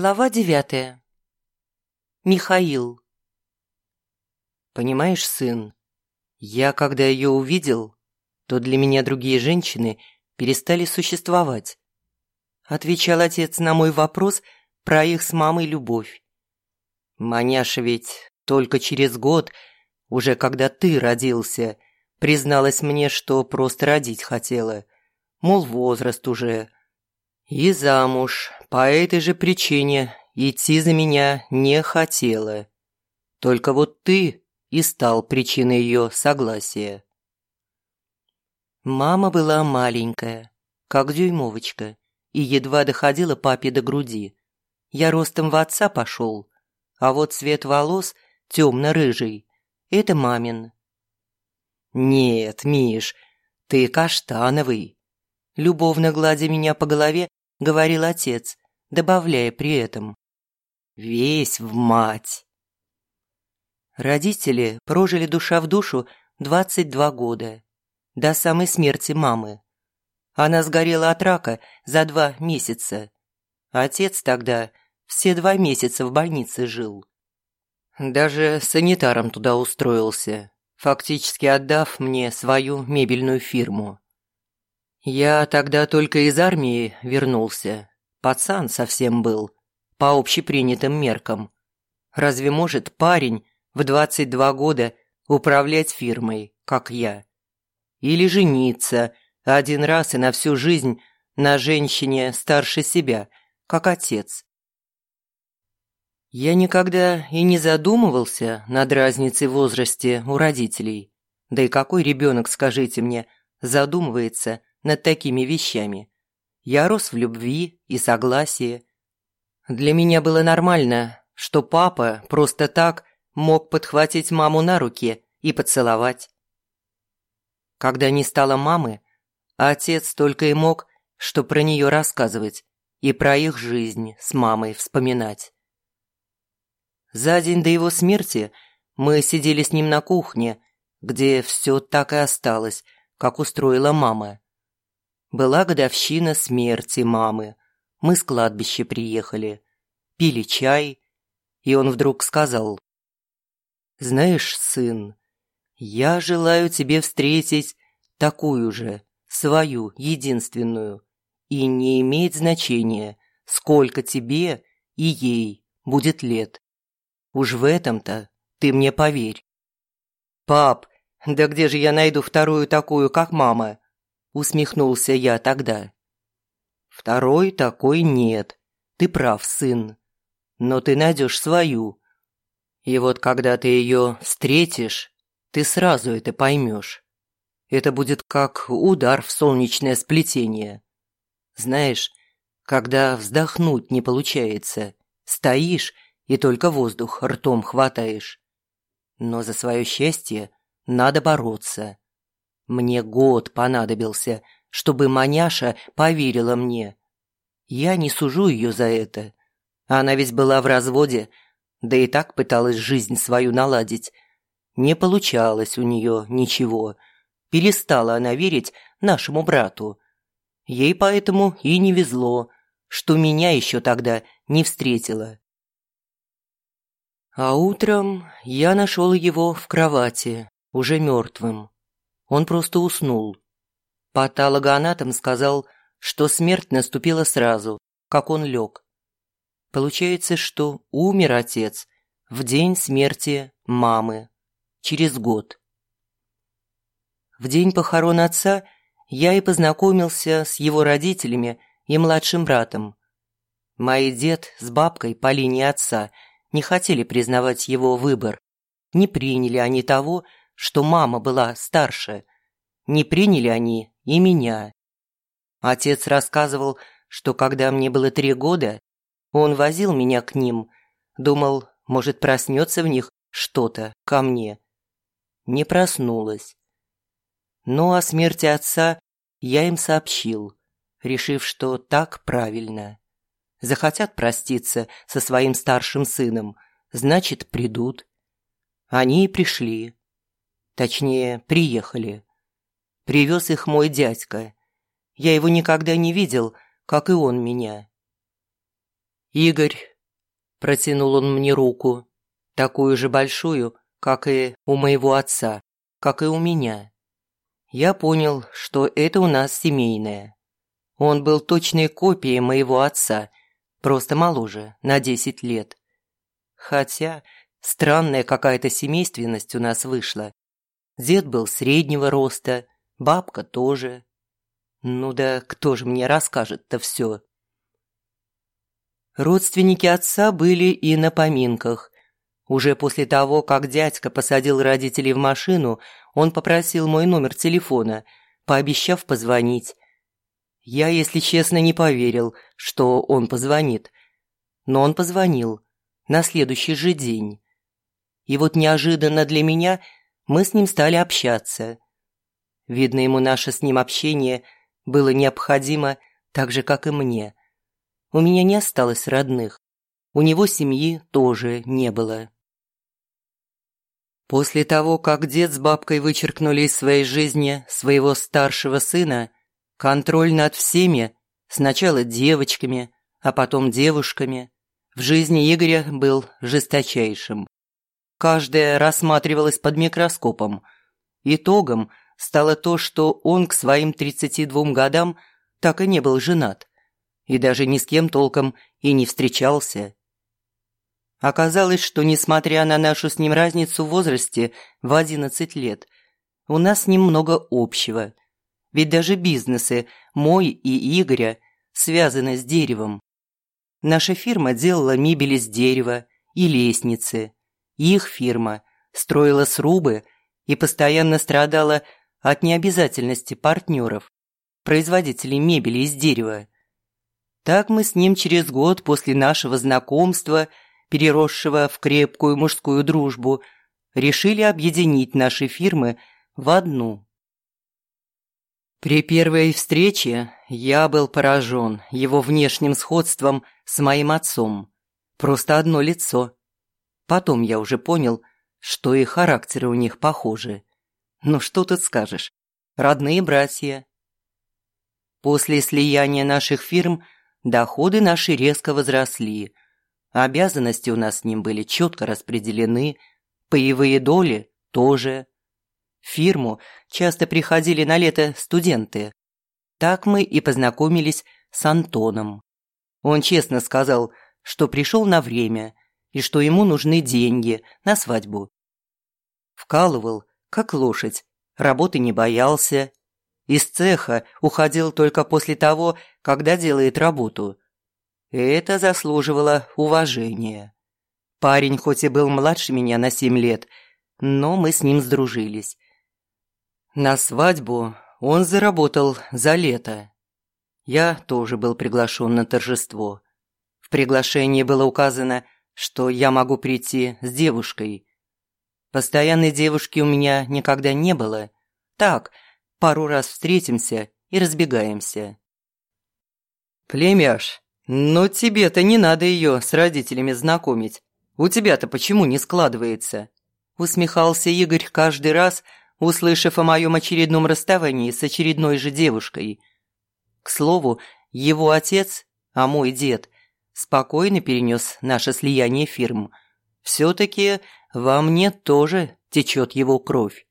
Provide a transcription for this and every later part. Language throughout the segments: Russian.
Глава девятая. Михаил. Понимаешь, сын, я, когда ее увидел, то для меня другие женщины перестали существовать. Отвечал отец на мой вопрос про их с мамой любовь. Маняша ведь только через год, уже когда ты родился, призналась мне, что просто родить хотела. Мол, возраст уже. И замуж по этой же причине идти за меня не хотела. Только вот ты и стал причиной ее согласия. Мама была маленькая, как дюймовочка, и едва доходила папе до груди. Я ростом в отца пошел, а вот цвет волос темно-рыжий – это мамин. «Нет, Миш, ты каштановый», любовно гладя меня по голове, говорил отец, добавляя при этом. «Весь в мать!» Родители прожили душа в душу 22 года, до самой смерти мамы. Она сгорела от рака за два месяца. Отец тогда все два месяца в больнице жил. Даже санитаром туда устроился, фактически отдав мне свою мебельную фирму. Я тогда только из армии вернулся. Пацан совсем был, по общепринятым меркам. Разве может парень в 22 года управлять фирмой, как я? Или жениться один раз и на всю жизнь на женщине старше себя, как отец? Я никогда и не задумывался над разницей в возрасте у родителей. Да и какой ребенок, скажите мне, задумывается над такими вещами. Я рос в любви и согласии. Для меня было нормально, что папа просто так мог подхватить маму на руки и поцеловать. Когда не стало мамы, отец только и мог, что про нее рассказывать и про их жизнь с мамой вспоминать. За день до его смерти мы сидели с ним на кухне, где все так и осталось, как устроила мама. Была годовщина смерти мамы. Мы с кладбища приехали, пили чай, и он вдруг сказал, «Знаешь, сын, я желаю тебе встретить такую же, свою, единственную, и не имеет значения, сколько тебе и ей будет лет. Уж в этом-то ты мне поверь». «Пап, да где же я найду вторую такую, как мама?» Усмехнулся я тогда. Второй такой нет. Ты прав, сын. Но ты найдешь свою. И вот когда ты ее встретишь, ты сразу это поймешь. Это будет как удар в солнечное сплетение. Знаешь, когда вздохнуть не получается, стоишь и только воздух ртом хватаешь. Но за свое счастье надо бороться. Мне год понадобился, чтобы маняша поверила мне. Я не сужу ее за это. Она ведь была в разводе, да и так пыталась жизнь свою наладить. Не получалось у нее ничего. Перестала она верить нашему брату. Ей поэтому и не везло, что меня еще тогда не встретила. А утром я нашел его в кровати, уже мертвым. Он просто уснул. Патологоанатом сказал, что смерть наступила сразу, как он лег. Получается, что умер отец в день смерти мамы, через год. В день похорон отца я и познакомился с его родителями и младшим братом. Мой дед с бабкой по линии отца не хотели признавать его выбор. Не приняли они того, что мама была старше. Не приняли они и меня. Отец рассказывал, что когда мне было три года, он возил меня к ним, думал, может, проснется в них что-то ко мне. Не проснулась. Но о смерти отца я им сообщил, решив, что так правильно. Захотят проститься со своим старшим сыном, значит, придут. Они и пришли. Точнее, приехали. Привез их мой дядька. Я его никогда не видел, как и он меня. Игорь Протянул он мне руку, такую же большую, как и у моего отца, как и у меня. Я понял, что это у нас семейное. Он был точной копией моего отца, просто моложе, на 10 лет. Хотя странная какая-то семейственность у нас вышла. Дед был среднего роста, бабка тоже. Ну да кто же мне расскажет-то все? Родственники отца были и на поминках. Уже после того, как дядька посадил родителей в машину, он попросил мой номер телефона, пообещав позвонить. Я, если честно, не поверил, что он позвонит. Но он позвонил на следующий же день. И вот неожиданно для меня мы с ним стали общаться. Видно, ему наше с ним общение было необходимо так же, как и мне. У меня не осталось родных. У него семьи тоже не было. После того, как дед с бабкой вычеркнули из своей жизни своего старшего сына, контроль над всеми, сначала девочками, а потом девушками, в жизни Игоря был жесточайшим. Каждая рассматривалась под микроскопом. Итогом стало то, что он к своим 32 годам так и не был женат. И даже ни с кем толком и не встречался. Оказалось, что несмотря на нашу с ним разницу в возрасте в 11 лет, у нас с ним много общего. Ведь даже бизнесы, мой и Игоря, связаны с деревом. Наша фирма делала мебель из дерева и лестницы. Их фирма строила срубы и постоянно страдала от необязательности партнеров, производителей мебели из дерева. Так мы с ним через год после нашего знакомства, переросшего в крепкую мужскую дружбу, решили объединить наши фирмы в одну. При первой встрече я был поражен его внешним сходством с моим отцом. Просто одно лицо. Потом я уже понял, что и характеры у них похожи. Ну что тут скажешь? Родные братья. После слияния наших фирм доходы наши резко возросли. Обязанности у нас с ним были четко распределены, паевые доли тоже. Фирму часто приходили на лето студенты. Так мы и познакомились с Антоном. Он честно сказал, что пришел на время и что ему нужны деньги на свадьбу. Вкалывал, как лошадь, работы не боялся. Из цеха уходил только после того, когда делает работу. Это заслуживало уважения. Парень хоть и был младше меня на семь лет, но мы с ним сдружились. На свадьбу он заработал за лето. Я тоже был приглашен на торжество. В приглашении было указано, что я могу прийти с девушкой. Постоянной девушки у меня никогда не было. Так, пару раз встретимся и разбегаемся. «Племяш, ну тебе-то не надо ее с родителями знакомить. У тебя-то почему не складывается?» Усмехался Игорь каждый раз, услышав о моем очередном расставании с очередной же девушкой. К слову, его отец, а мой дед, спокойно перенес наше слияние фирм. Все-таки во мне тоже течет его кровь.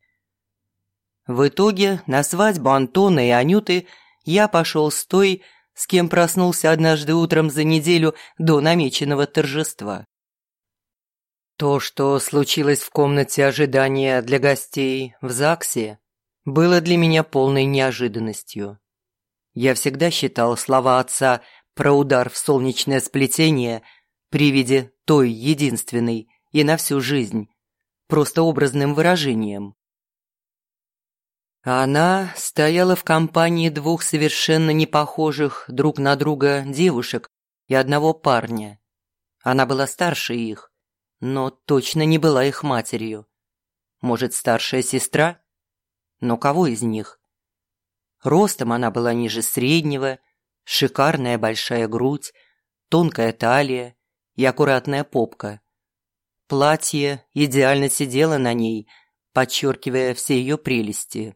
В итоге на свадьбу Антона и Анюты я пошел с той, с кем проснулся однажды утром за неделю до намеченного торжества. То, что случилось в комнате ожидания для гостей в ЗАГСе, было для меня полной неожиданностью. Я всегда считал слова отца про удар в солнечное сплетение при виде той единственной и на всю жизнь, просто образным выражением. Она стояла в компании двух совершенно непохожих друг на друга девушек и одного парня. Она была старше их, но точно не была их матерью. Может, старшая сестра? Но кого из них? Ростом она была ниже среднего, шикарная большая грудь, тонкая талия и аккуратная попка. Платье идеально сидело на ней, подчеркивая все ее прелести.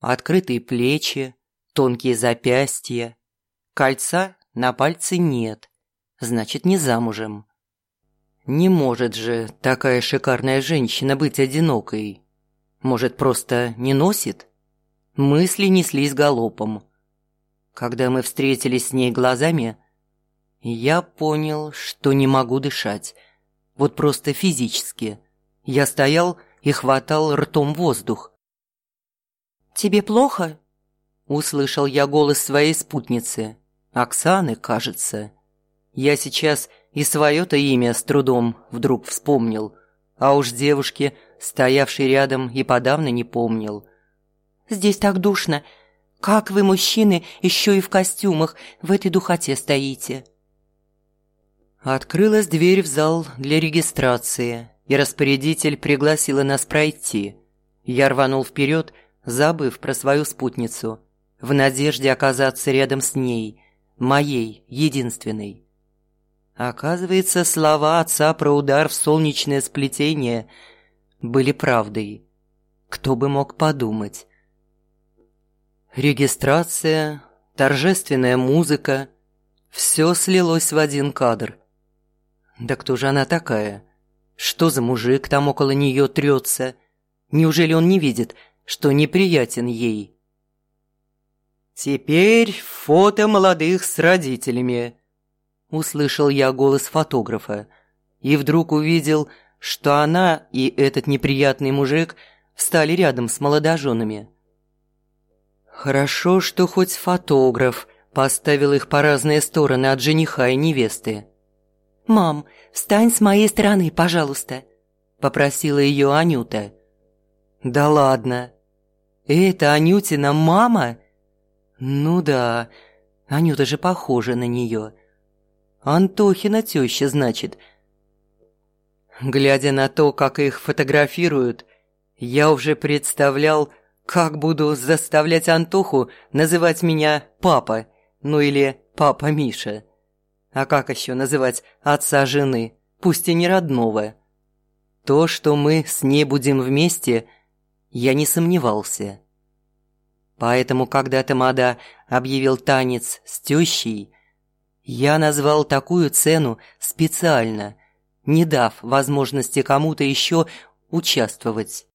Открытые плечи, тонкие запястья. Кольца на пальце нет, значит, не замужем. Не может же такая шикарная женщина быть одинокой. Может, просто не носит? Мысли неслись галопом. Когда мы встретились с ней глазами, я понял, что не могу дышать. Вот просто физически. Я стоял и хватал ртом воздух. «Тебе плохо?» Услышал я голос своей спутницы. Оксаны, кажется. Я сейчас и свое-то имя с трудом вдруг вспомнил. А уж девушки, стоявшей рядом, и подавно не помнил. «Здесь так душно. Как вы, мужчины, еще и в костюмах, в этой духоте стоите?» Открылась дверь в зал для регистрации, и распорядитель пригласила нас пройти. Я рванул вперед, забыв про свою спутницу, в надежде оказаться рядом с ней, моей, единственной. Оказывается, слова отца про удар в солнечное сплетение были правдой. Кто бы мог подумать. Регистрация, торжественная музыка – все слилось в один кадр. Да кто же она такая? Что за мужик там около нее трется? Неужели он не видит, что неприятен ей? «Теперь фото молодых с родителями», – услышал я голос фотографа. И вдруг увидел, что она и этот неприятный мужик встали рядом с молодоженами. Хорошо, что хоть фотограф поставил их по разные стороны от жениха и невесты. «Мам, встань с моей стороны, пожалуйста», – попросила ее Анюта. «Да ладно. Это Анютина мама?» «Ну да, Анюта же похожа на нее. Антохина теща, значит». Глядя на то, как их фотографируют, я уже представлял, как буду заставлять Антоху называть меня «папа», ну или «папа Миша». А как еще называть отца жены, пусть и не родного? То, что мы с ней будем вместе, я не сомневался. Поэтому, когда Тамада объявил танец с тещей, я назвал такую цену специально, не дав возможности кому-то еще участвовать.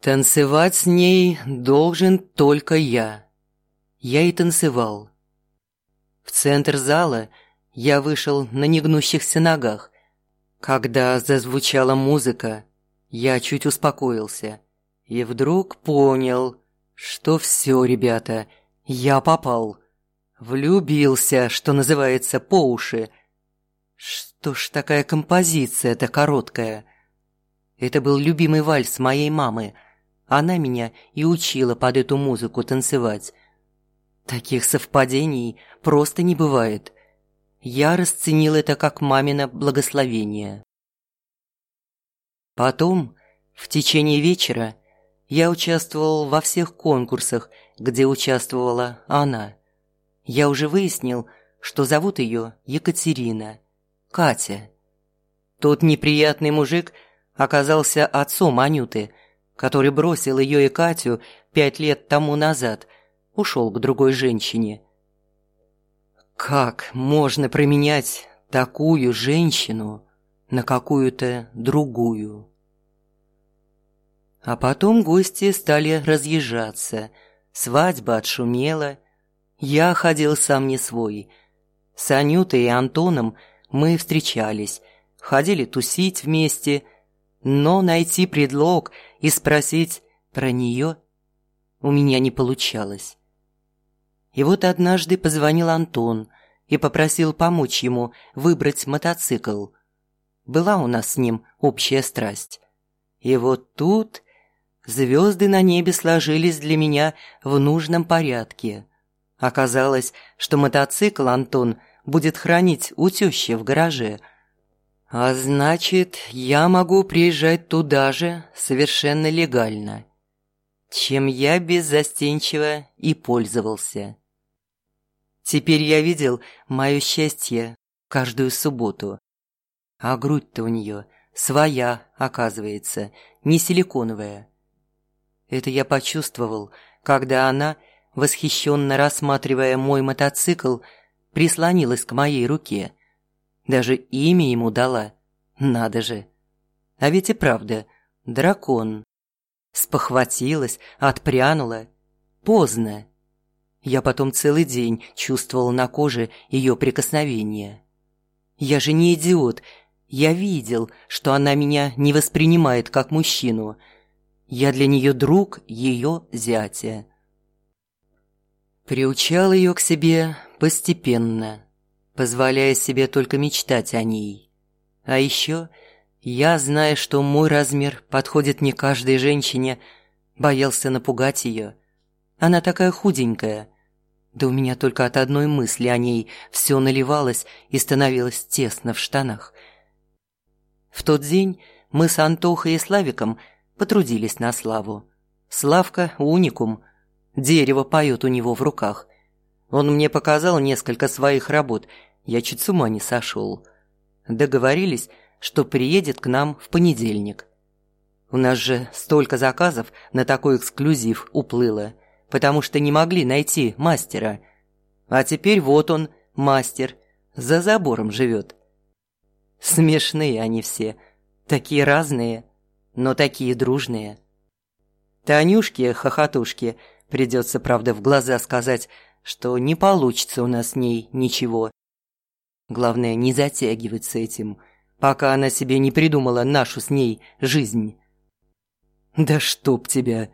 Танцевать с ней должен только я. Я и танцевал. В центр зала я вышел на негнущихся ногах. Когда зазвучала музыка, я чуть успокоился и вдруг понял, что все, ребята, я попал. Влюбился, что называется, по уши. Что ж такая композиция-то короткая? Это был любимый вальс моей мамы. Она меня и учила под эту музыку танцевать. Таких совпадений просто не бывает. Я расценил это как мамино благословение. Потом, в течение вечера, я участвовал во всех конкурсах, где участвовала она. Я уже выяснил, что зовут ее Екатерина, Катя. Тот неприятный мужик оказался отцом Анюты, который бросил ее и Катю пять лет тому назад, ушел к другой женщине. Как можно променять такую женщину на какую-то другую? А потом гости стали разъезжаться. Свадьба отшумела. Я ходил сам не свой. С Анютой и Антоном мы встречались, ходили тусить вместе, но найти предлог и спросить про нее у меня не получалось. И вот однажды позвонил Антон и попросил помочь ему выбрать мотоцикл. Была у нас с ним общая страсть. И вот тут Звезды на небе сложились для меня в нужном порядке. Оказалось, что мотоцикл Антон будет хранить у тещи в гараже. А значит, я могу приезжать туда же совершенно легально. Чем я беззастенчиво и пользовался. Теперь я видел мое счастье каждую субботу. А грудь-то у нее своя, оказывается, не силиконовая. Это я почувствовал, когда она, восхищенно рассматривая мой мотоцикл, прислонилась к моей руке. Даже имя ему дала Надо же. А ведь и правда, дракон. Спохватилась, отпрянула. Поздно. Я потом целый день чувствовал на коже ее прикосновение. Я же не идиот. Я видел, что она меня не воспринимает как мужчину. Я для нее друг ее зятя. Приучал ее к себе постепенно, позволяя себе только мечтать о ней. А еще я, зная, что мой размер подходит не каждой женщине, боялся напугать ее. Она такая худенькая. Да у меня только от одной мысли о ней все наливалось и становилось тесно в штанах. В тот день мы с Антохой и Славиком потрудились на славу. Славка – уникум. Дерево поет у него в руках. Он мне показал несколько своих работ. Я чуть с ума не сошел. Договорились, что приедет к нам в понедельник. У нас же столько заказов на такой эксклюзив уплыло, потому что не могли найти мастера. А теперь вот он, мастер, за забором живет. Смешные они все, такие разные, но такие дружные. Танюшке, хохотушке, придется, правда, в глаза сказать, что не получится у нас с ней ничего. Главное, не затягивать с этим – пока она себе не придумала нашу с ней жизнь. Да чтоб тебя!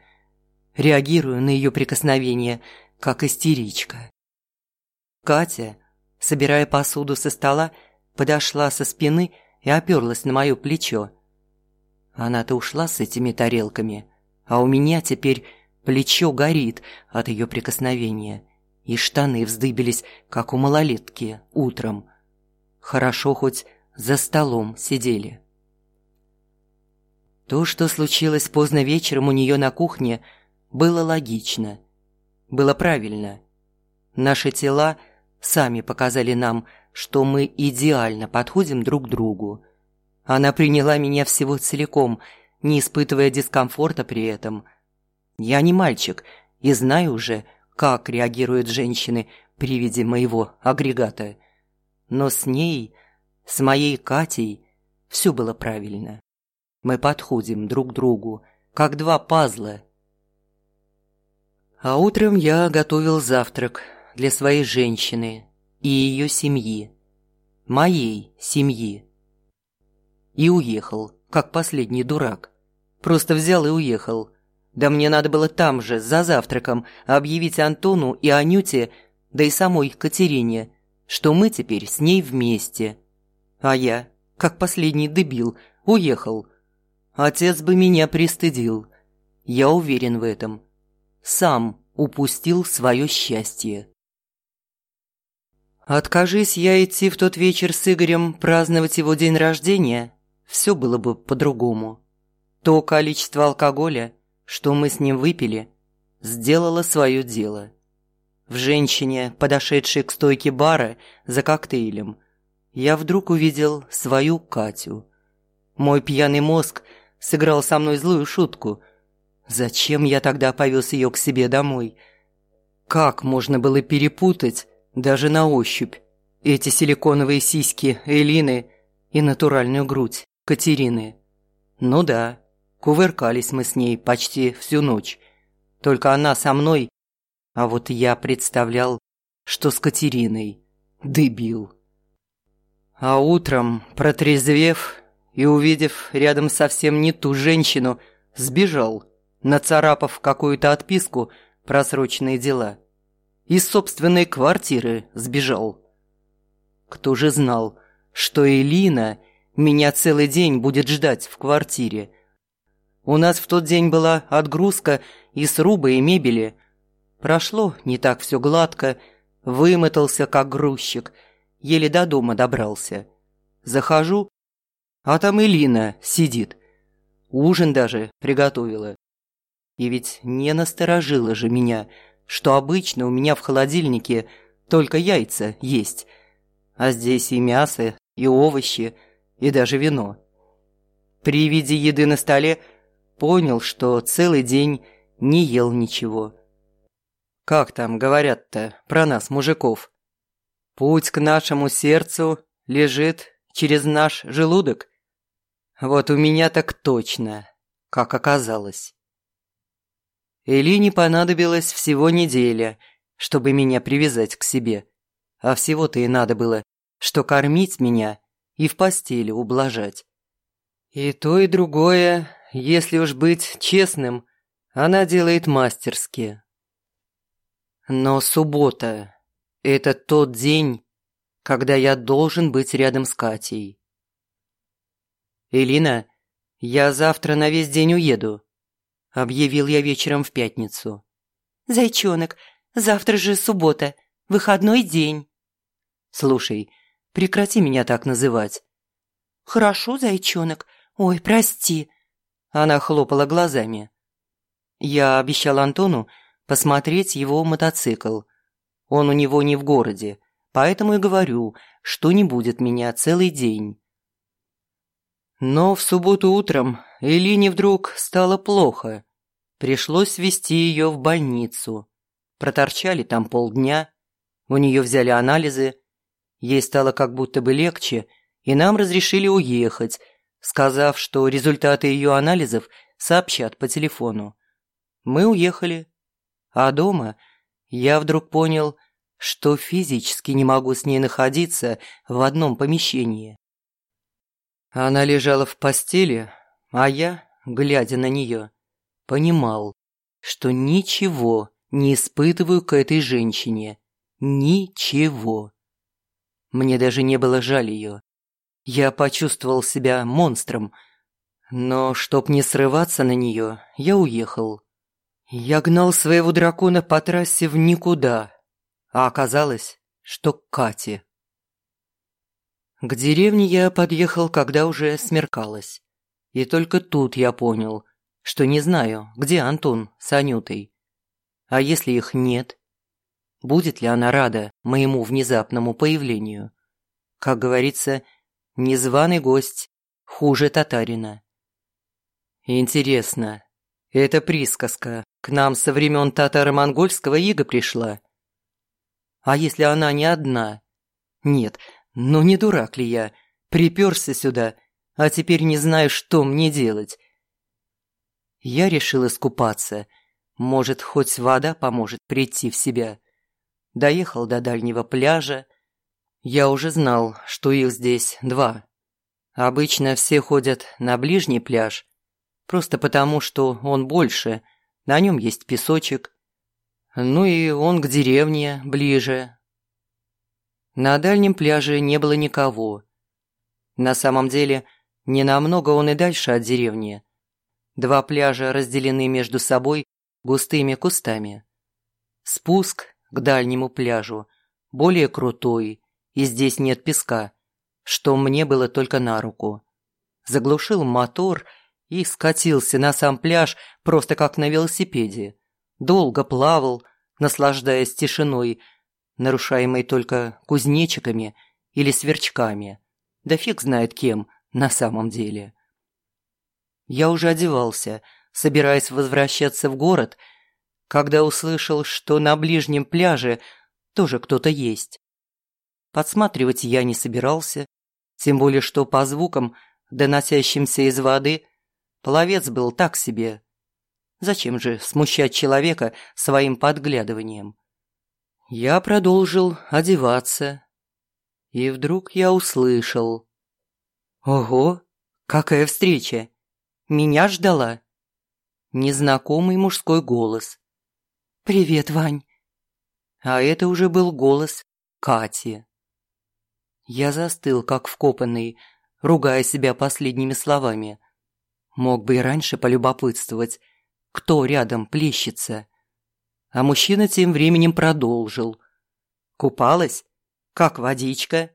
Реагирую на ее прикосновение, как истеричка. Катя, собирая посуду со стола, подошла со спины и оперлась на мое плечо. Она-то ушла с этими тарелками, а у меня теперь плечо горит от ее прикосновения, и штаны вздыбились, как у малолетки, утром. Хорошо хоть за столом сидели. То, что случилось поздно вечером у нее на кухне, было логично, было правильно. Наши тела сами показали нам, что мы идеально подходим друг к другу. Она приняла меня всего целиком, не испытывая дискомфорта при этом. Я не мальчик и знаю уже, как реагируют женщины при виде моего агрегата. Но с ней с моей Катей все было правильно. Мы подходим друг к другу, как два пазла. А утром я готовил завтрак для своей женщины и ее семьи. Моей семьи. И уехал, как последний дурак. Просто взял и уехал. Да мне надо было там же, за завтраком, объявить Антону и Анюте, да и самой Катерине, что мы теперь с ней вместе. А я, как последний дебил, уехал. Отец бы меня пристыдил. Я уверен в этом. Сам упустил свое счастье. Откажись я идти в тот вечер с Игорем праздновать его день рождения, все было бы по-другому. То количество алкоголя, что мы с ним выпили, сделало свое дело. В женщине, подошедшей к стойке бара за коктейлем, я вдруг увидел свою Катю. Мой пьяный мозг сыграл со мной злую шутку. Зачем я тогда повез ее к себе домой? Как можно было перепутать, даже на ощупь, эти силиконовые сиськи Элины и натуральную грудь Катерины? Ну да, кувыркались мы с ней почти всю ночь. Только она со мной, а вот я представлял, что с Катериной. Дебил. А утром, протрезвев и увидев рядом совсем не ту женщину, сбежал, нацарапав какую-то отписку про срочные дела. Из собственной квартиры сбежал. Кто же знал, что Элина меня целый день будет ждать в квартире? У нас в тот день была отгрузка и сруба, и мебели. Прошло не так все гладко, вымотался как грузчик – еле до дома добрался. Захожу, а там Элина сидит. Ужин даже приготовила. И ведь не насторожило же меня, что обычно у меня в холодильнике только яйца есть, а здесь и мясо, и овощи, и даже вино. При виде еды на столе понял, что целый день не ел ничего. Как там говорят-то про нас, мужиков? Путь к нашему сердцу лежит через наш желудок. Вот у меня так точно, как оказалось. Элине понадобилось всего неделя, чтобы меня привязать к себе. А всего-то и надо было, что кормить меня и в постели ублажать. И то, и другое, если уж быть честным, она делает мастерски. Но суббота – это тот день, когда я должен быть рядом с Катей. «Элина, я завтра на весь день уеду», – объявил я вечером в пятницу. «Зайчонок, завтра же суббота, выходной день». «Слушай, прекрати меня так называть». «Хорошо, зайчонок, ой, прости». Она хлопала глазами. Я обещал Антону посмотреть его мотоцикл. Он у него не в городе, поэтому и говорю, что не будет меня целый день. Но в субботу утром Элине вдруг стало плохо. Пришлось везти ее в больницу. Проторчали там полдня, у нее взяли анализы. Ей стало как будто бы легче, и нам разрешили уехать, сказав, что результаты ее анализов сообщат по телефону. Мы уехали. А дома я вдруг понял, что физически не могу с ней находиться в одном помещении. Она лежала в постели, а я, глядя на нее, понимал, что ничего не испытываю к этой женщине. Ничего. Мне даже не было жаль ее. Я почувствовал себя монстром, но чтоб не срываться на нее, я уехал. Я гнал своего дракона по трассе в никуда, а оказалось, что к Кате. К деревне я подъехал, когда уже смеркалось. И только тут я понял, что не знаю, где Антон с Анютой. А если их нет? Будет ли она рада моему внезапному появлению? Как говорится, незваный гость хуже татарина. Интересно, эта присказка к нам со времен татаро-монгольского ига пришла? А если она не одна? Нет, ну не дурак ли я? Приперся сюда, а теперь не знаю, что мне делать. Я решил искупаться. Может, хоть вода поможет прийти в себя. Доехал до дальнего пляжа. Я уже знал, что их здесь два. Обычно все ходят на ближний пляж, просто потому, что он больше, на нем есть песочек. Ну и он к деревне ближе, на дальнем пляже не было никого. На самом деле, не намного он и дальше от деревни. Два пляжа разделены между собой густыми кустами. Спуск к дальнему пляжу более крутой, и здесь нет песка, что мне было только на руку. Заглушил мотор и скатился на сам пляж просто как на велосипеде. Долго плавал, наслаждаясь тишиной, нарушаемый только кузнечиками или сверчками, да фиг знает кем на самом деле. Я уже одевался, собираясь возвращаться в город, когда услышал, что на ближнем пляже тоже кто-то есть. Подсматривать я не собирался, тем более что по звукам, доносящимся из воды, пловец был так себе. Зачем же смущать человека своим подглядыванием? Я продолжил одеваться. И вдруг я услышал. Ого, какая встреча! Меня ждала. Незнакомый мужской голос. «Привет, Вань!» А это уже был голос Кати. Я застыл, как вкопанный, ругая себя последними словами. Мог бы и раньше полюбопытствовать, кто рядом плещется. А мужчина тем временем продолжил. «Купалась? Как водичка?»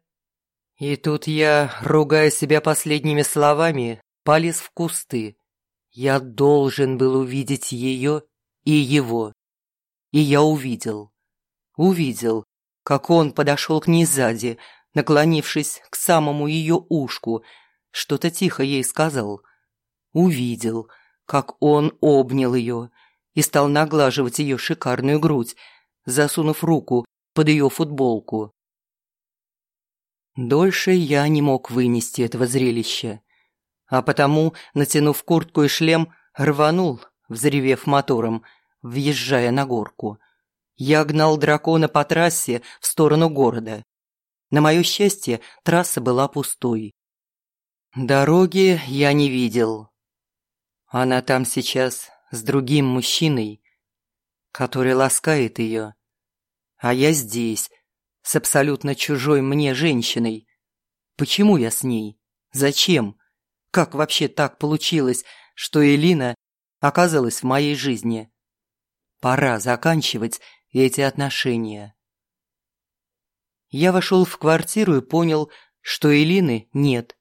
И тут я, ругая себя последними словами, полез в кусты. Я должен был увидеть ее и его. И я увидел. Увидел, как он подошел к ней сзади, наклонившись к самому ее ушку, что-то тихо ей сказал. Увидел, как он обнял ее, и стал наглаживать ее шикарную грудь, засунув руку под ее футболку. Дольше я не мог вынести этого зрелища. А потому, натянув куртку и шлем, рванул, взревев мотором, въезжая на горку. Я гнал дракона по трассе в сторону города. На мое счастье, трасса была пустой. Дороги я не видел. Она там сейчас с другим мужчиной, который ласкает ее. А я здесь, с абсолютно чужой мне женщиной. Почему я с ней? Зачем? Как вообще так получилось, что Элина оказалась в моей жизни? Пора заканчивать эти отношения. Я вошел в квартиру и понял, что Элины нет.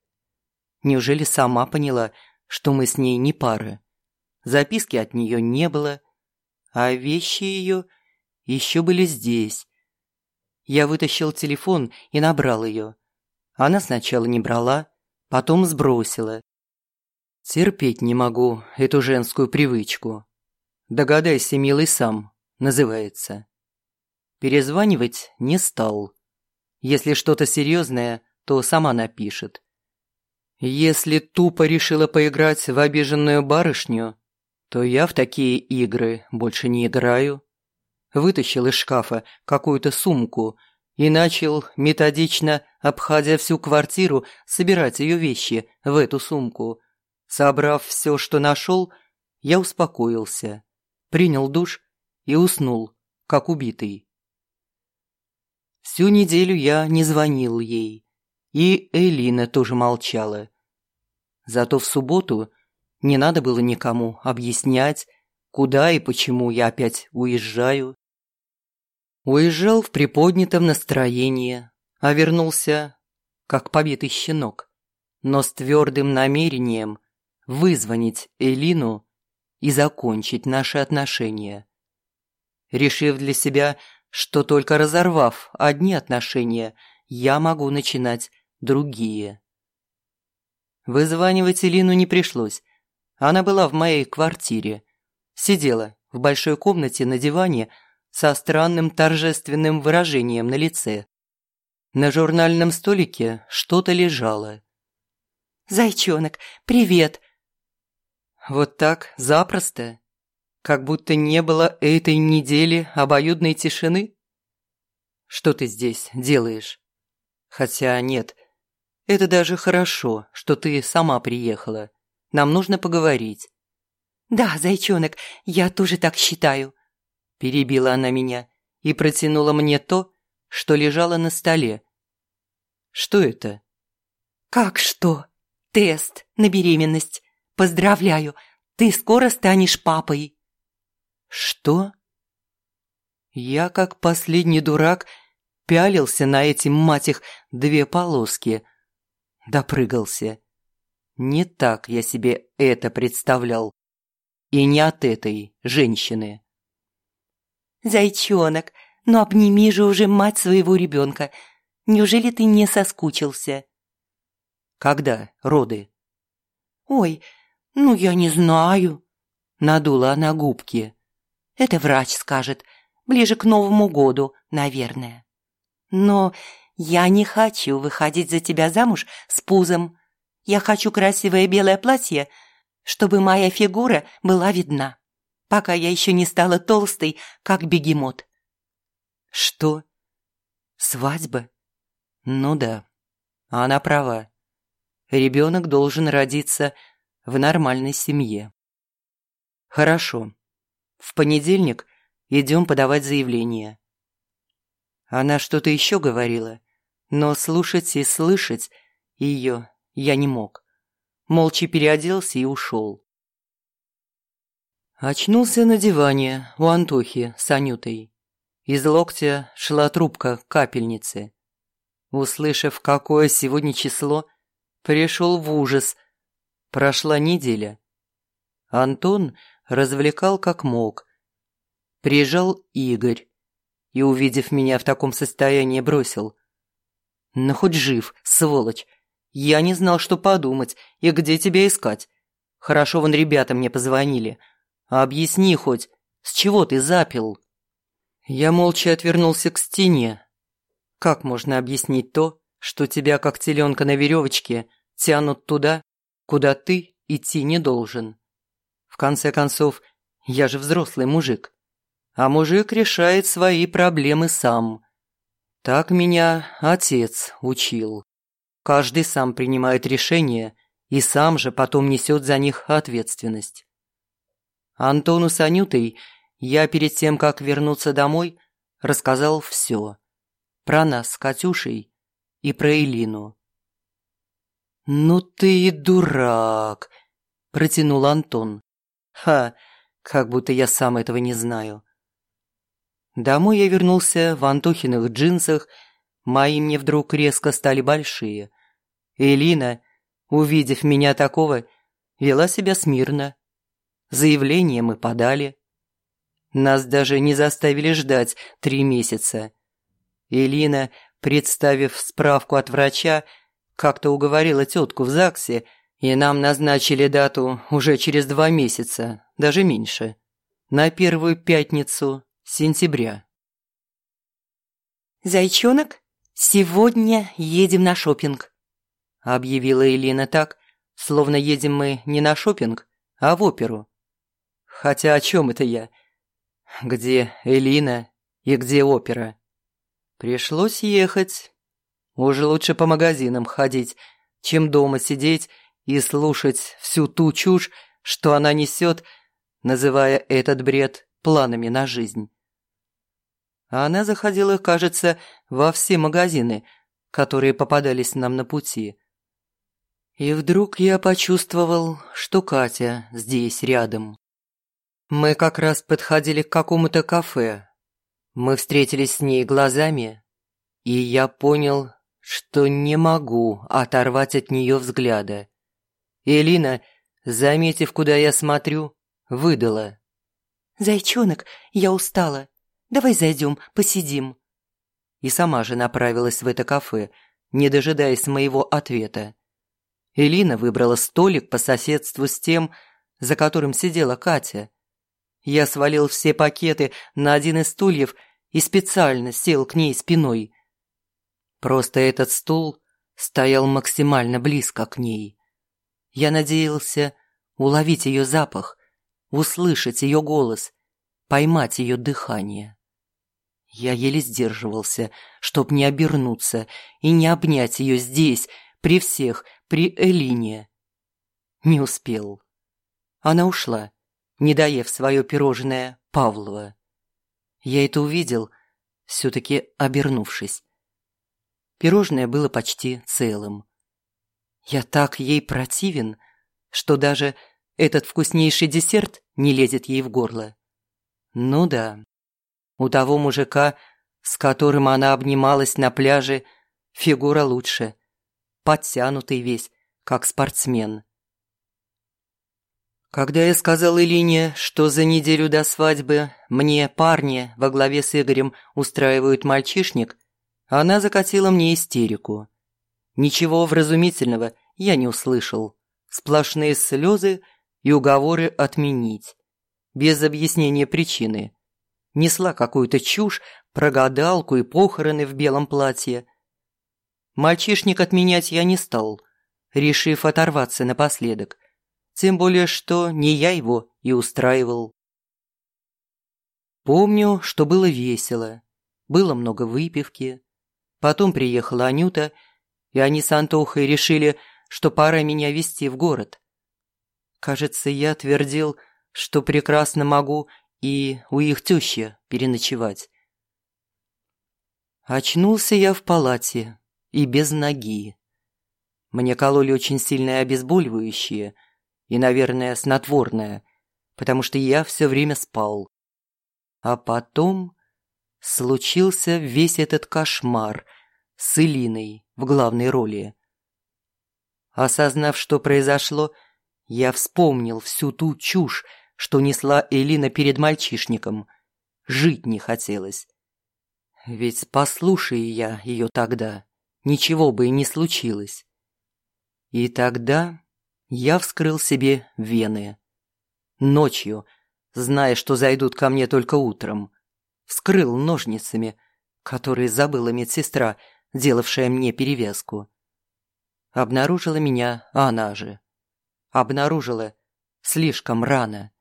Неужели сама поняла, что мы с ней не пара? Записки от нее не было, а вещи ее еще были здесь. Я вытащил телефон и набрал ее. Она сначала не брала, потом сбросила. Терпеть не могу эту женскую привычку. Догадайся, милый сам, называется. Перезванивать не стал. Если что-то серьезное, то сама напишет. Если тупо решила поиграть в обиженную барышню, то я в такие игры больше не играю. Вытащил из шкафа какую-то сумку и начал, методично обходя всю квартиру, собирать ее вещи в эту сумку. Собрав все, что нашел, я успокоился, принял душ и уснул, как убитый. Всю неделю я не звонил ей, и Элина тоже молчала. Зато в субботу не надо было никому объяснять, куда и почему я опять уезжаю. Уезжал в приподнятом настроении, а вернулся как побитый щенок, но с твердым намерением вызвонить Элину и закончить наши отношения. Решив для себя, что только разорвав одни отношения, я могу начинать другие. Вызванивать Элину не пришлось, она была в моей квартире. Сидела в большой комнате на диване со странным торжественным выражением на лице. На журнальном столике что-то лежало. «Зайчонок, привет!» Вот так, запросто? Как будто не было этой недели обоюдной тишины? Что ты здесь делаешь? Хотя нет, это даже хорошо, что ты сама приехала. Нам нужно поговорить». «Да, зайчонок, я тоже так считаю», – перебила она меня и протянула мне то, что лежало на столе. «Что это?» «Как что? Тест на беременность. Поздравляю, ты скоро станешь папой». «Что?» Я, как последний дурак, пялился на эти, мать их, две полоски. Допрыгался. Не так я себе это представлял. И не от этой женщины. «Зайчонок, ну обними же уже мать своего ребенка. Неужели ты не соскучился?» «Когда роды?» «Ой, ну я не знаю», — надула она губки. «Это врач скажет. Ближе к Новому году, наверное. Но я не хочу выходить за тебя замуж с пузом. Я хочу красивое белое платье, чтобы моя фигура была видна, пока я еще не стала толстой, как бегемот». «Что? Свадьба? Ну да, она права. Ребенок должен родиться в нормальной семье. Хорошо. В понедельник идем подавать заявление. Она что-то еще говорила, но слушать и слышать ее я не мог. Молча переоделся и ушел. Очнулся на диване у Антохи с Анютой. Из локтя шла трубка капельницы. Услышав, какое сегодня число, пришел в ужас. Прошла неделя. Антон развлекал как мог. Приезжал Игорь и, увидев меня в таком состоянии, бросил. «Ну, хоть жив, сволочь, я не знал, что подумать и где тебя искать. Хорошо вон ребята мне позвонили. Объясни хоть, с чего ты запил?» Я молча отвернулся к стене. Как можно объяснить то, что тебя, как теленка на веревочке, тянут туда, куда ты идти не должен. В конце концов, я же взрослый мужик. А мужик решает свои проблемы сам. Так меня отец учил. Каждый сам принимает решения и сам же потом несет за них ответственность. Антону с Анютой я перед тем, как вернуться домой, рассказал все. Про нас с Катюшей и про Элину. «Ну ты и дурак!» – протянул Антон. «Ха, как будто я сам этого не знаю». Домой я вернулся в Антохиных джинсах, мои мне вдруг резко стали большие. Элина, увидев меня такого, вела себя смирно. Заявление мы подали. Нас даже не заставили ждать три месяца. Элина, представив справку от врача, как-то уговорила тетку в ЗАГСе, и нам назначили дату уже через два месяца, даже меньше, на первую пятницу сентября. «Зайчонок, сегодня едем на шопинг», — объявила Элина так, словно едем мы не на шопинг, а в оперу. Хотя о чем это я? Где Элина и где опера? Пришлось ехать. Уже лучше по магазинам ходить, чем дома сидеть и слушать всю ту чушь, что она несет, называя этот бред планами на жизнь. Она заходила, кажется, во все магазины, которые попадались нам на пути. И вдруг я почувствовал, что Катя здесь рядом. Мы как раз подходили к какому-то кафе. Мы встретились с ней глазами, и я понял, что не могу оторвать от нее взгляда. Элина, заметив, куда я смотрю, выдала. «Зайчонок, я устала. Давай зайдем, посидим». И сама же направилась в это кафе, не дожидаясь моего ответа. Элина выбрала столик по соседству с тем, за которым сидела Катя. Я свалил все пакеты на один из стульев и специально сел к ней спиной. Просто этот стул стоял максимально близко к ней. Я надеялся уловить ее запах, услышать ее голос, поймать ее дыхание. Я еле сдерживался, чтоб не обернуться и не обнять ее здесь, при всех, при Элине. Не успел. Она ушла не доев свое пирожное Павлова. Я это увидел, все-таки обернувшись. Пирожное было почти целым. Я так ей противен, что даже этот вкуснейший десерт не лезет ей в горло. Ну да, у того мужика, с которым она обнималась на пляже, фигура лучше, подтянутый весь, как спортсмен. Когда я сказал Илине, что за неделю до свадьбы мне парни во главе с Игорем устраивают мальчишник, она закатила мне истерику. Ничего вразумительного я не услышал. Сплошные слезы и уговоры отменить. Без объяснения причины. Несла какую-то чушь про гадалку и похороны в белом платье. Мальчишник отменять я не стал, решив оторваться напоследок – тем более, что не я его и устраивал. Помню, что было весело, было много выпивки. Потом приехала Анюта, и они с Антохой решили, что пора меня везти в город. Кажется, я твердил, что прекрасно могу и у их тещи переночевать. Очнулся я в палате и без ноги. Мне кололи очень сильное обезболивающее – и, наверное, снотворное, потому что я все время спал. А потом случился весь этот кошмар с Илиной в главной роли. Осознав, что произошло, я вспомнил всю ту чушь, что несла Элина перед мальчишником. Жить не хотелось. Ведь послушай я ее тогда, ничего бы и не случилось. И тогда я вскрыл себе вены. Ночью, зная, что зайдут ко мне только утром, вскрыл ножницами, которые забыла медсестра, делавшая мне перевязку. Обнаружила меня она же. обнаружила слишком рано.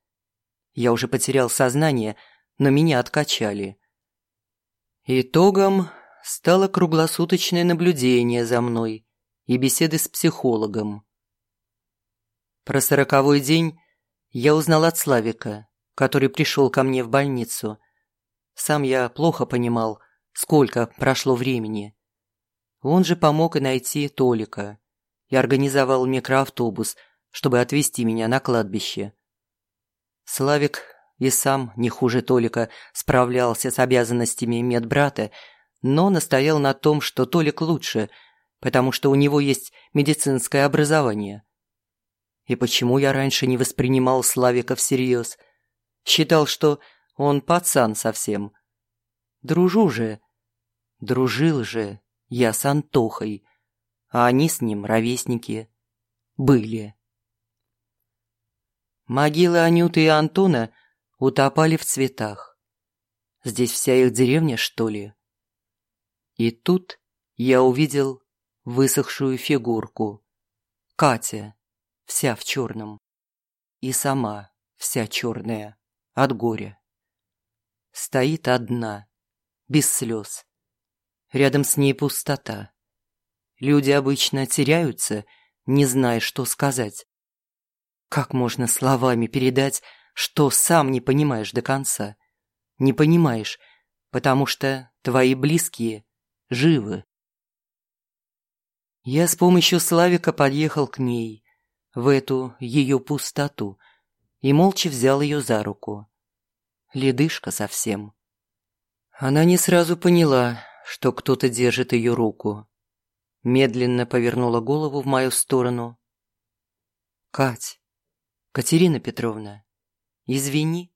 Я уже потерял сознание, но меня откачали. Итогом стало круглосуточное наблюдение за мной и беседы с психологом. Про сороковой день я узнал от Славика, который пришел ко мне в больницу. Сам я плохо понимал, сколько прошло времени. Он же помог и найти Толика и организовал микроавтобус, чтобы отвезти меня на кладбище. Славик и сам не хуже Толика справлялся с обязанностями медбрата, но настоял на том, что Толик лучше, потому что у него есть медицинское образование. И почему я раньше не воспринимал Славика всерьез? Считал, что он пацан совсем. Дружу же. Дружил же я с Антохой, а они с ним ровесники. Были. Могилы Анюты и Антона утопали в цветах. Здесь вся их деревня, что ли? И тут я увидел высохшую фигурку. Катя, вся в черном. И сама вся черная, от горя. Стоит одна, без слез. Рядом с ней пустота. Люди обычно теряются, не зная, что сказать. Как можно словами передать, что сам не понимаешь до конца? Не понимаешь, потому что твои близкие живы. Я с помощью Славика подъехал к ней, в эту ее пустоту, и молча взял ее за руку. Ледышка совсем. Она не сразу поняла, что кто-то держит ее руку. Медленно повернула голову в мою сторону. «Кать, Катерина Петровна, извини,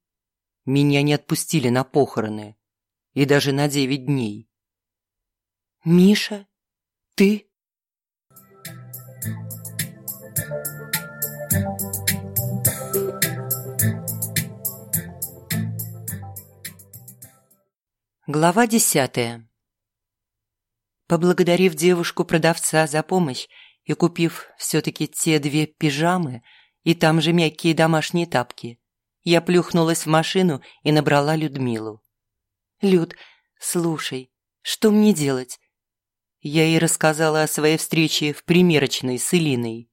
меня не отпустили на похороны и даже на девять дней. «Миша? Ты?» Глава десятая Поблагодарив девушку-продавца за помощь и купив все-таки те две пижамы и там же мягкие домашние тапки, я плюхнулась в машину и набрала Людмилу. «Люд, слушай, что мне делать? Я ей рассказала о своей встрече в примерочной с Илиной.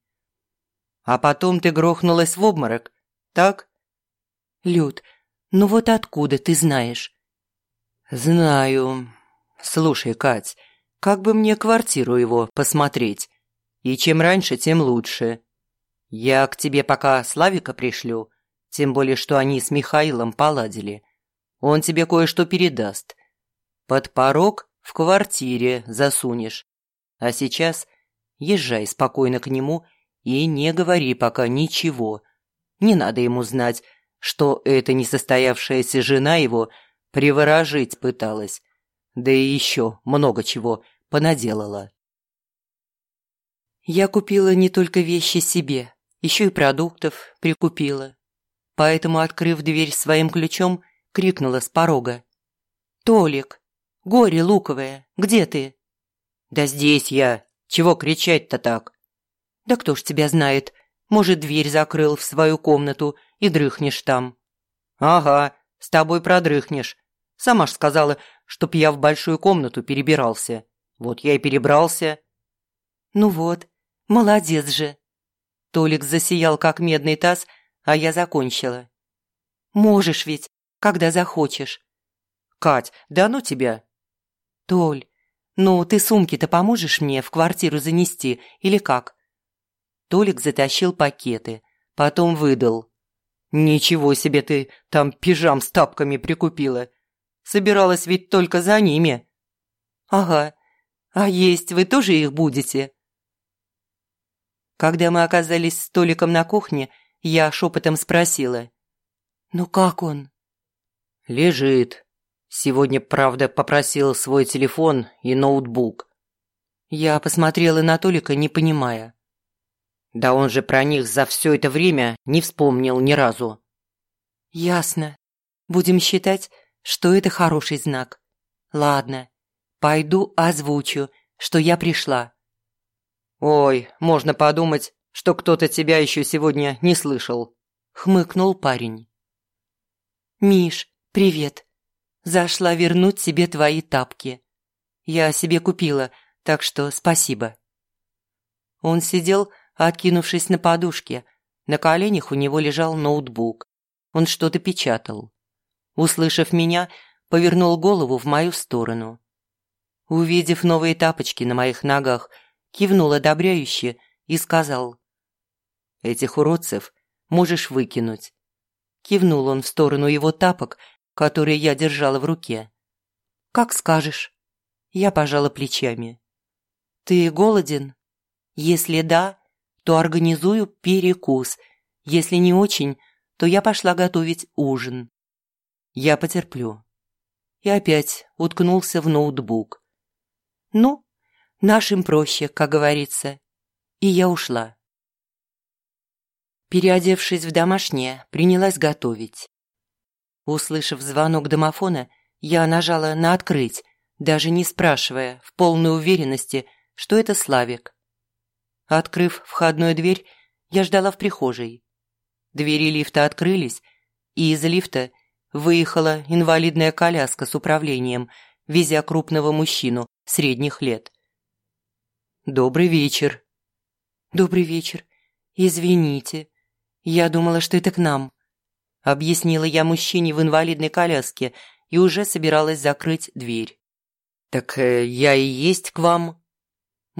А потом ты грохнулась в обморок, так? Люд, ну вот откуда ты знаешь? Знаю. Слушай, Кать, как бы мне квартиру его посмотреть? И чем раньше, тем лучше. Я к тебе пока Славика пришлю, тем более, что они с Михаилом поладили. Он тебе кое-что передаст. Под порог в квартире засунешь. А сейчас езжай спокойно к нему и не говори пока ничего. Не надо ему знать, что эта несостоявшаяся жена его приворожить пыталась. Да и еще много чего понаделала. Я купила не только вещи себе, еще и продуктов прикупила. Поэтому, открыв дверь своим ключом, крикнула с порога. «Толик, Горе луковое, где ты?» «Да здесь я. Чего кричать-то так?» «Да кто ж тебя знает? Может, дверь закрыл в свою комнату и дрыхнешь там?» «Ага, с тобой продрыхнешь. Сама ж сказала, чтоб я в большую комнату перебирался. Вот я и перебрался». «Ну вот, молодец же». Толик засиял, как медный таз, а я закончила. «Можешь ведь, когда захочешь». «Кать, да ну тебя!» «Толь, ну ты сумки-то поможешь мне в квартиру занести или как?» Толик затащил пакеты, потом выдал. «Ничего себе ты там пижам с тапками прикупила. Собиралась ведь только за ними». «Ага, а есть вы тоже их будете?» Когда мы оказались с Толиком на кухне, я шепотом спросила. «Ну как он?» «Лежит», Сегодня, правда, попросил свой телефон и ноутбук. Я посмотрела на Толика, не понимая. Да он же про них за все это время не вспомнил ни разу. Ясно. Будем считать, что это хороший знак. Ладно, пойду озвучу, что я пришла. Ой, можно подумать, что кто-то тебя еще сегодня не слышал», – хмыкнул парень. «Миш, привет. Зашла вернуть тебе твои тапки. Я себе купила, так что спасибо». Он сидел, откинувшись на подушке. На коленях у него лежал ноутбук. Он что-то печатал. Услышав меня, повернул голову в мою сторону. Увидев новые тапочки на моих ногах, кивнул одобряюще и сказал. «Этих уродцев можешь выкинуть». Кивнул он в сторону его тапок, которые я держала в руке. «Как скажешь». Я пожала плечами. «Ты голоден? Если да, то организую перекус. Если не очень, то я пошла готовить ужин. Я потерплю». И опять уткнулся в ноутбук. «Ну, нашим проще, как говорится». И я ушла. Переодевшись в домашнее, принялась готовить. Услышав звонок домофона, я нажала на «открыть», даже не спрашивая, в полной уверенности, что это Славик. Открыв входную дверь, я ждала в прихожей. Двери лифта открылись, и из лифта выехала инвалидная коляска с управлением, везя крупного мужчину средних лет. «Добрый вечер». «Добрый вечер. Извините. Я думала, что это к нам», — объяснила я мужчине в инвалидной коляске и уже собиралась закрыть дверь. «Так э, я и есть к вам».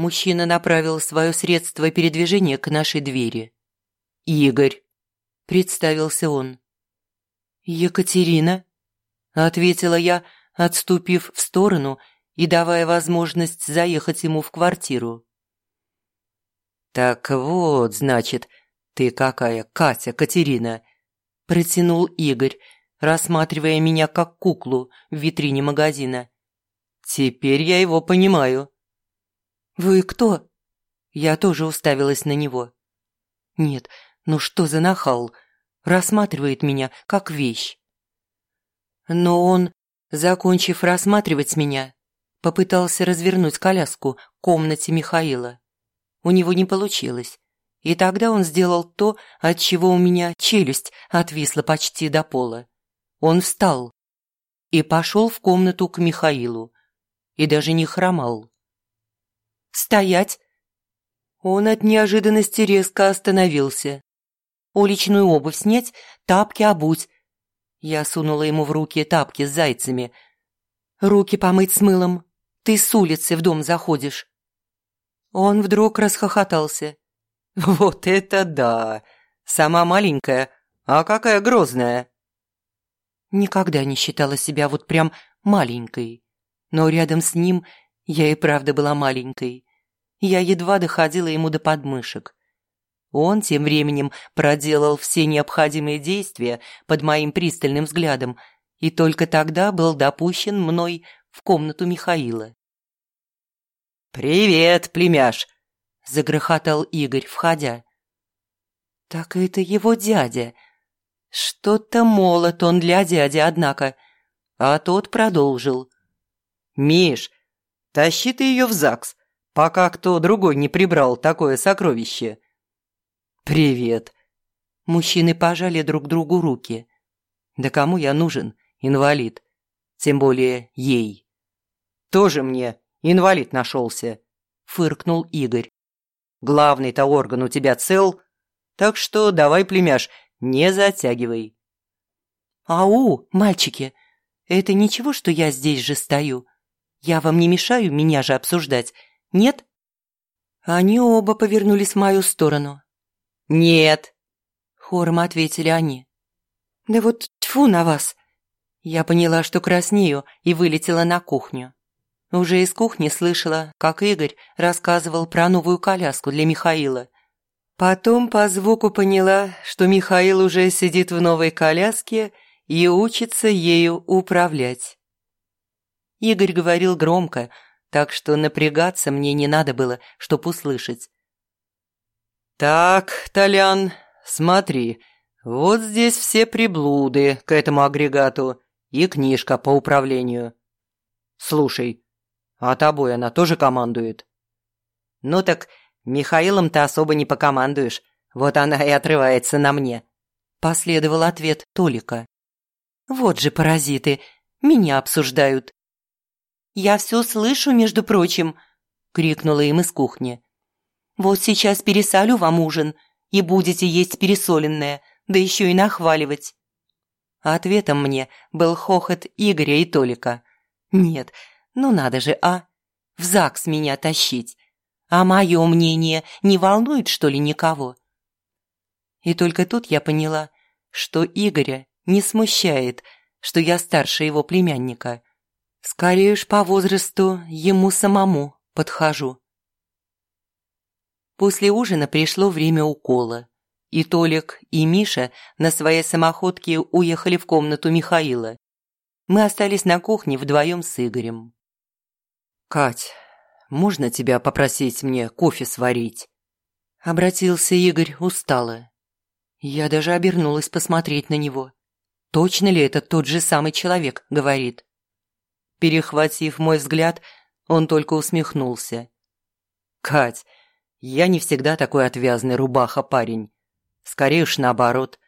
Мужчина направил свое средство передвижения к нашей двери. «Игорь», — представился он. «Екатерина», — ответила я, отступив в сторону и давая возможность заехать ему в квартиру. «Так вот, значит, ты какая, Катя, Катерина!» Протянул Игорь, рассматривая меня как куклу в витрине магазина. «Теперь я его понимаю». «Вы кто?» Я тоже уставилась на него. «Нет, ну что за нахал? Рассматривает меня как вещь». Но он, закончив рассматривать меня, попытался развернуть коляску к комнате Михаила. У него не получилось. И тогда он сделал то, от чего у меня челюсть отвисла почти до пола. Он встал и пошел в комнату к Михаилу. И даже не хромал. «Стоять!» Он от неожиданности резко остановился. «Уличную обувь снять, тапки обуть». Я сунула ему в руки тапки с зайцами. «Руки помыть с мылом. Ты с улицы в дом заходишь». Он вдруг расхохотался. «Вот это да! Сама маленькая, а какая грозная!» Никогда не считала себя вот прям маленькой. Но рядом с ним я и правда была маленькой. Я едва доходила ему до подмышек. Он тем временем проделал все необходимые действия под моим пристальным взглядом и только тогда был допущен мной в комнату Михаила. «Привет, племяш!» – загрохотал Игорь, входя. «Так это его дядя. Что-то молод он для дяди, однако». А тот продолжил. «Миш, тащи ты ее в ЗАГС, пока кто другой не прибрал такое сокровище». «Привет». Мужчины пожали друг другу руки. «Да кому я нужен, инвалид? Тем более ей». «Тоже мне инвалид нашелся», – фыркнул Игорь. «Главный-то орган у тебя цел, так что давай, племяш, не затягивай». «Ау, мальчики, это ничего, что я здесь же стою? Я вам не мешаю меня же обсуждать, нет?» Они оба повернулись в мою сторону. «Нет», – хором ответили они. «Да вот тьфу на вас!» Я поняла, что краснею, и вылетела на кухню. Уже из кухни слышала, как Игорь рассказывал про новую коляску для Михаила. Потом по звуку поняла, что Михаил уже сидит в новой коляске и учится ею управлять. Игорь говорил громко, так что напрягаться мне не надо было, чтоб услышать. «Так, Толян, смотри, вот здесь все приблуды к этому агрегату и книжка по управлению. Слушай, а тобой она тоже командует?» «Ну так Михаилом ты особо не покомандуешь, вот она и отрывается на мне», – последовал ответ Толика. «Вот же паразиты, меня обсуждают». «Я все слышу, между прочим», – крикнула им из кухни. «Вот сейчас пересолю вам ужин, и будете есть пересоленное, да еще и нахваливать». Ответом мне был хохот Игоря и Толика. «Нет, ну надо же, а? В ЗАГС меня тащить. А мое мнение не волнует, что ли, никого?» И только тут я поняла, что Игоря не смущает, что я старше его племянника. Скорее уж по возрасту ему самому подхожу. После ужина пришло время укола, и Толик, и Миша на своей самоходке уехали в комнату Михаила. Мы остались на кухне вдвоем с Игорем. «Кать, можно тебя попросить мне кофе сварить?» Обратился Игорь устало. Я даже обернулась посмотреть на него. Точно ли это тот же самый человек говорит? Перехватив мой взгляд, он только усмехнулся. «Кать, я не всегда такой отвязный рубаха-парень. Скорее уж наоборот.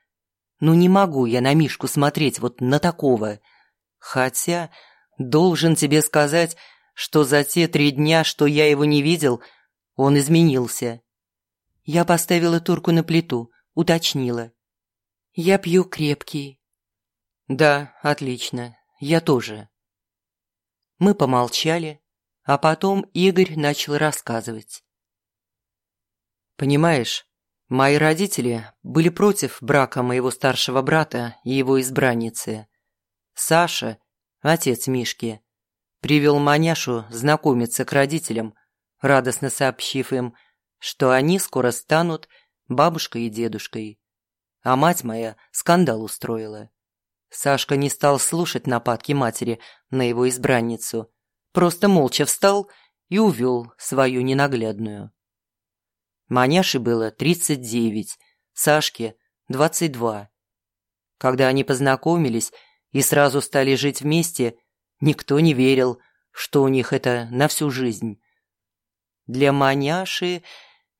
Ну не могу я на Мишку смотреть вот на такого. Хотя, должен тебе сказать, что за те три дня, что я его не видел, он изменился. Я поставила турку на плиту, уточнила. Я пью крепкий. Да, отлично, я тоже. Мы помолчали, а потом Игорь начал рассказывать. Понимаешь, мои родители были против брака моего старшего брата и его избранницы. Саша, отец Мишки, привел маняшу знакомиться к родителям, радостно сообщив им, что они скоро станут бабушкой и дедушкой. А мать моя скандал устроила. Сашка не стал слушать нападки матери на его избранницу, просто молча встал и увел свою ненаглядную. Маняше было 39, Сашке – 22. Когда они познакомились и сразу стали жить вместе, никто не верил, что у них это на всю жизнь. Для Маняши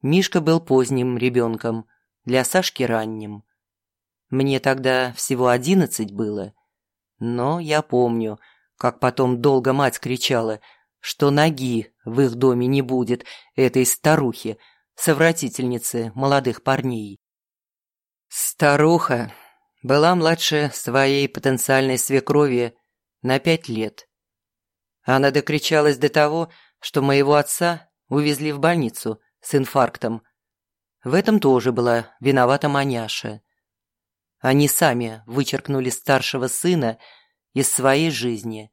Мишка был поздним ребенком, для Сашки ранним. Мне тогда всего одиннадцать было, но я помню, как потом долго мать кричала, что ноги в их доме не будет этой старухи – совратительницы молодых парней. Старуха была младше своей потенциальной свекрови на пять лет. Она докричалась до того, что моего отца увезли в больницу с инфарктом. В этом тоже была виновата маняша. Они сами вычеркнули старшего сына из своей жизни.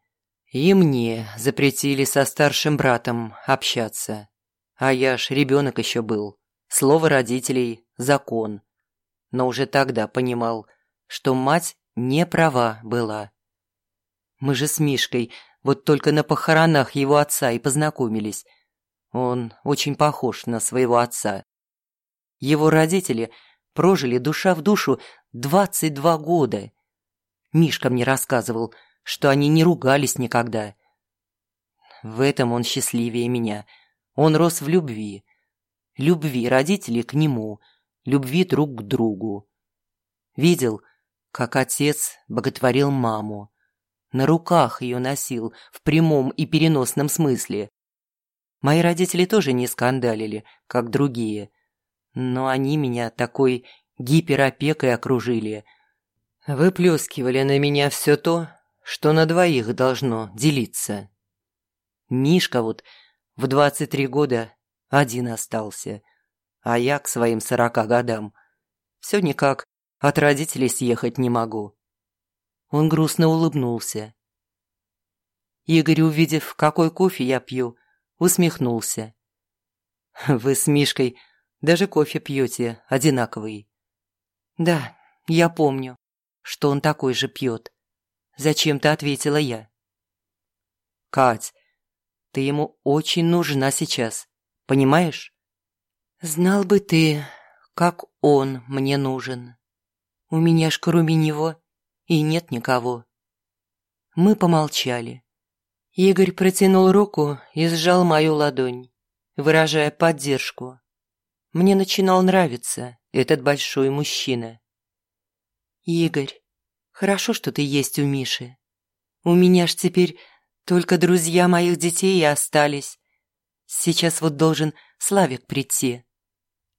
И мне запретили со старшим братом общаться. А я ж ребенок еще был. Слово родителей – закон. Но уже тогда понимал, что мать не права была. Мы же с Мишкой вот только на похоронах его отца и познакомились. Он очень похож на своего отца. Его родители прожили душа в душу 22 года. Мишка мне рассказывал, что они не ругались никогда. В этом он счастливее меня – он рос в любви. Любви родителей к нему, любви друг к другу. Видел, как отец боготворил маму. На руках ее носил в прямом и переносном смысле. Мои родители тоже не скандалили, как другие. Но они меня такой гиперопекой окружили. Выплескивали на меня все то, что на двоих должно делиться. Мишка вот в 23 года один остался, а я к своим сорока годам все никак от родителей съехать не могу. Он грустно улыбнулся. Игорь, увидев, какой кофе я пью, усмехнулся. «Вы с Мишкой даже кофе пьете одинаковый». «Да, я помню, что он такой же пьет», – зачем-то ответила я. «Кать, ты ему очень нужна сейчас, понимаешь? Знал бы ты, как он мне нужен. У меня ж кроме него и нет никого. Мы помолчали. Игорь протянул руку и сжал мою ладонь, выражая поддержку, Мне начинал нравиться этот большой мужчина. «Игорь, хорошо, что ты есть у Миши. У меня ж теперь только друзья моих детей и остались. Сейчас вот должен Славик прийти».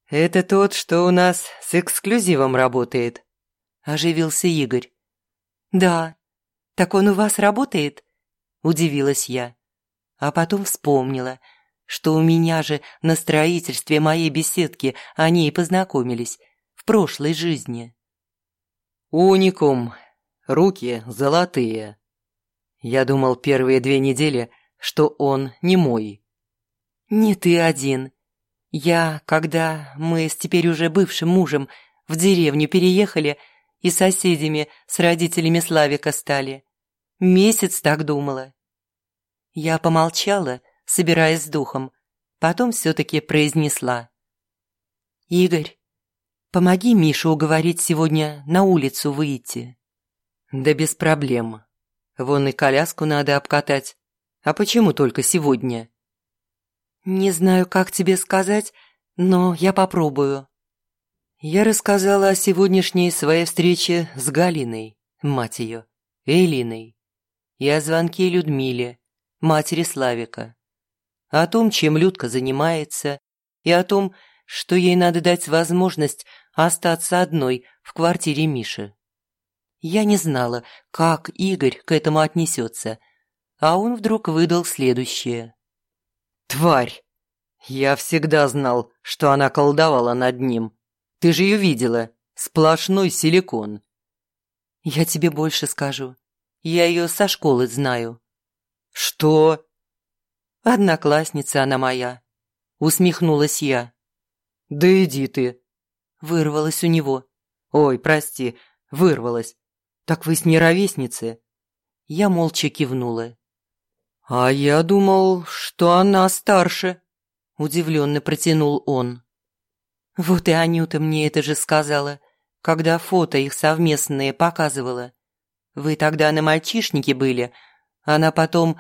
«Это тот, что у нас с эксклюзивом работает», – оживился Игорь. «Да, так он у вас работает?» – удивилась я. А потом вспомнила, что у меня же на строительстве моей беседки они и познакомились в прошлой жизни. «Уникум. Руки золотые», я думал первые две недели, что он не мой. Не ты один. Я, когда мы с теперь уже бывшим мужем в деревню переехали и соседями с родителями Славика стали, месяц так думала. Я помолчала, собираясь с духом, потом все-таки произнесла. «Игорь, помоги Мише уговорить сегодня на улицу выйти». «Да без проблем», Вон и коляску надо обкатать. А почему только сегодня? Не знаю, как тебе сказать, но я попробую. Я рассказала о сегодняшней своей встрече с Галиной, мать ее, Элиной, и о звонке Людмиле, матери Славика, о том, чем Людка занимается, и о том, что ей надо дать возможность остаться одной в квартире Миши. Я не знала, как Игорь к этому отнесется, а он вдруг выдал следующее. «Тварь! Я всегда знал, что она колдовала над ним. Ты же ее видела. Сплошной силикон». «Я тебе больше скажу. Я ее со школы знаю». «Что?» «Одноклассница она моя», — усмехнулась я. «Да иди ты», — вырвалась у него. «Ой, прости, вырвалась. «Так вы с ней ровесницы?» Я молча кивнула. «А я думал, что она старше», – удивленно протянул он. «Вот и Анюта мне это же сказала, когда фото их совместные показывала. Вы тогда на мальчишнике были, она потом...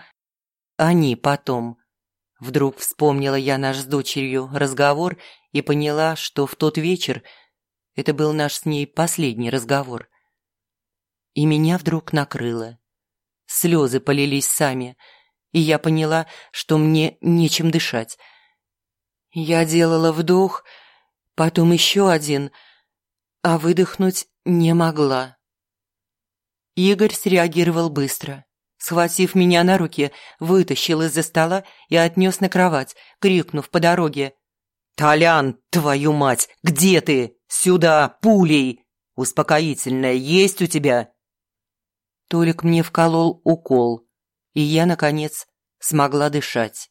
Они потом...» Вдруг вспомнила я наш с дочерью разговор и поняла, что в тот вечер это был наш с ней последний разговор – и меня вдруг накрыло. Слезы полились сами, и я поняла, что мне нечем дышать. Я делала вдох, потом еще один, а выдохнуть не могла. Игорь среагировал быстро. Схватив меня на руки, вытащил из-за стола и отнес на кровать, крикнув по дороге. «Толян, твою мать, где ты? Сюда, пулей! Успокоительное есть у тебя?» Толик мне вколол укол, и я, наконец, смогла дышать.